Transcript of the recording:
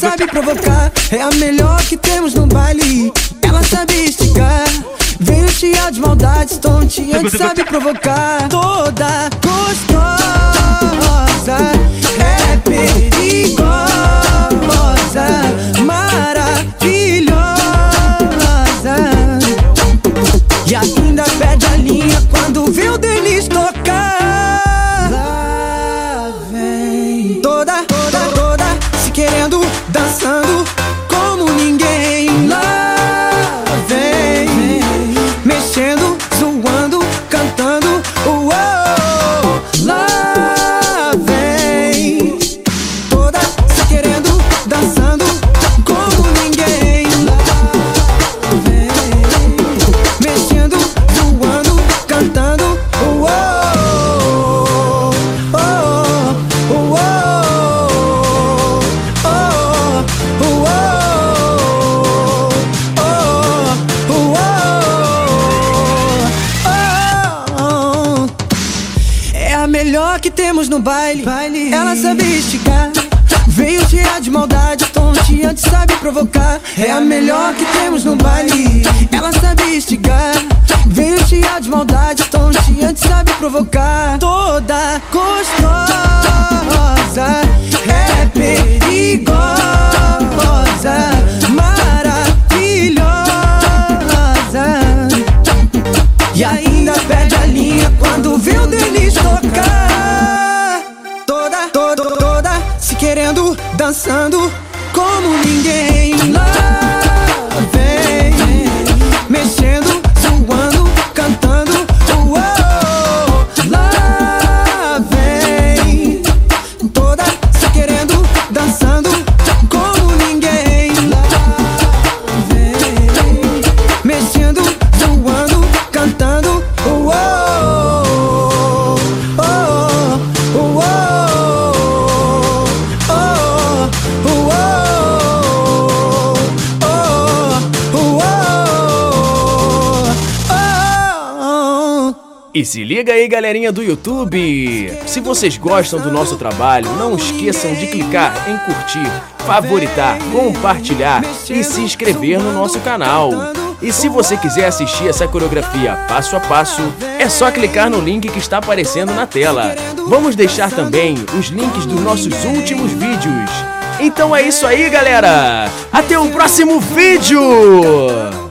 sabe provocar. É a melhor que temos no baile. Ela sabe esticar, veio cheia de maldade, tonteante, sabe provocar. Toda melhor que temos no baile. Ela sabe esticar. Veio cheia de maldade, tonteante, sabe provocar. É a melhor que temos no baile. Ela sabe esticar. Veio cheia de maldade, tonteante, sabe provocar. Toda gostosa, ainda perde a linha quando vê o Denis tocar. Toda, toda, toda se querendo, dançando como ninguém. Lá E se liga aí, galerinha do YouTube! Se vocês gostam do nosso trabalho, não esqueçam de clicar em curtir, favoritar, compartilhar e se inscrever no nosso canal. E se você quiser assistir essa coreografia passo a passo, é só clicar no link que está aparecendo na tela. Vamos deixar também os links dos nossos últimos vídeos. Então é isso aí, galera! Até o próximo vídeo!